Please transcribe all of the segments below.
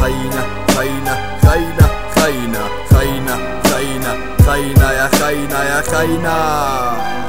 خينة خينة خينة خينة خينة خينة خينة يا خينة يا خينة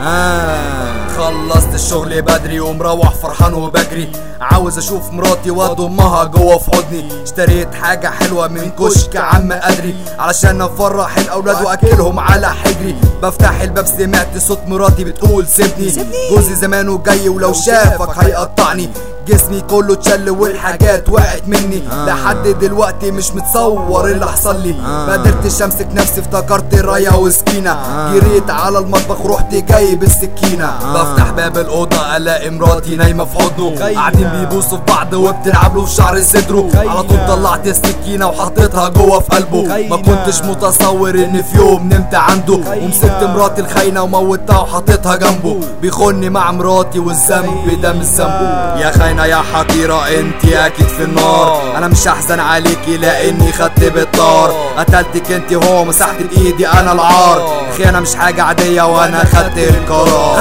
آه. خلصت الشغل بدري ومروح فرحان وبجري عاوز أشوف مراتي واضمها جوه في حضني. اشتريت حاجة حلوة من كشك عم قدري علشان أفرح الأولاد وأكلهم على حجري. بفتح الباب سمعت صوت مراتي بتقول سيبني. جوزي زمانه جاي ولو شافك هيقطعني. جسمي كله اتشل والحاجات وقعت مني. لحد دلوقتي مش متصور اللي حصل لي. ما قدرتش امسك نفسي افتكرت رايه وسكينه جريت على المطبخ رحت جايب السكينه بفتح باب الأوضة ألاقي مراتي نايمة في حضنه. قاعدين بيبوسوا في بعض وبتلعب له في شعر صدره. على طول طلعت السكينة وحطيتها جوه في قلبه. ما كنتش متصور إن في يوم نمت عنده. ومسكت مراتي الخاينه وموتها وحطيتها جنبه. بيخوني مع مراتي والذنب ده مش ذنبه يا خاينه يا حقيرة انت أكيد في النار. أنا مش هحزن عليكي لأني خدت بالطار. قتلتك انت هو مسحت بايدي أنا العار. خيانه مش حاجة عادية وأنا خدت القرار.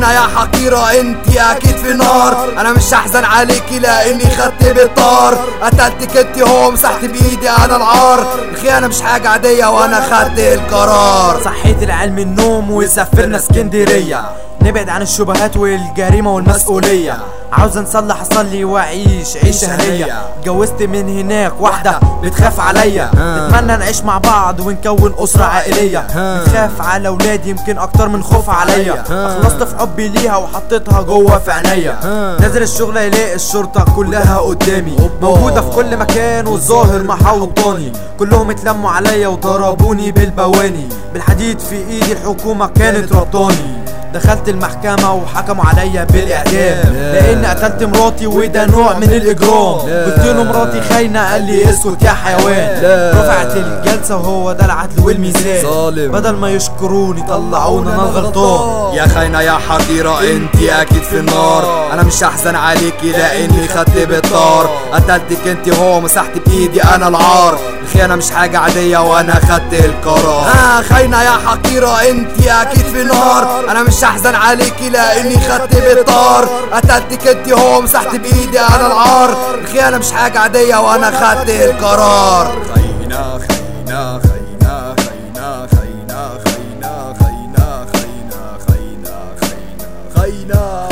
خاينه يا حقيرة انت أكيد في نار. أنا مش هحزن عليكي لأني خدت بالطار قتلتك انت هو مسحت بإيدي أنا العار. الخيانه مش حاجة عادية وأنا خدت القرار. صحيت العلم النوم وسافرنا اسكندرية. نبعد عن الشبهات والجريمة والمسؤولية. عاوز نصلح أصلي وأعيش عيشة هنية. اتجوزت من هناك واحدة بتخاف عليا. نتمنى نعيش مع بعض ونكون أسرة عائلية. بتخاف على ولادي يمكن أكتر من خوف عليا. اخلصت في حبي ليها وحطيتها جوه في عينيا. نازل الشغل يلاقي الشرطة كلها قدامي. موجودة في كل مكان والظاهر محوطاني. كلهم اتلموا عليا وضربوني بالبواني. بالحديد في إيدي الحكومة كانت ربطاني. دخلت المحكمة وحكموا عليا بالإعدام. لأن قتلت مراتي وده نوع من الإجرام. قلت له مراتي خاينة قال لي اسكت يا حيوان. رفعت الجلسة وهو ده العدل والميزان. بدل ما يشكروني طلعوني أنا الغلطان يا خاينة يا حقيرة أنت أكيد في النار. أنا مش هحزن عليكي لأني خدت بالطار. قتلتك أنت هو مسحت بإيدي أنا العار. الخيانة مش حاجة عادية وأنا خدت القرار. آه خاينة يا حقيرة أنت أكيد في نار أنا مش مش احزن عليكي لاني خدت بطار قتلتك انت هو مسحت بايدي أنا العار الخيانه مش حاجة عاديه وأنا خدت القرار خينا خينا خينا خينا خينا خينا خينا خينا خينا خينا خينا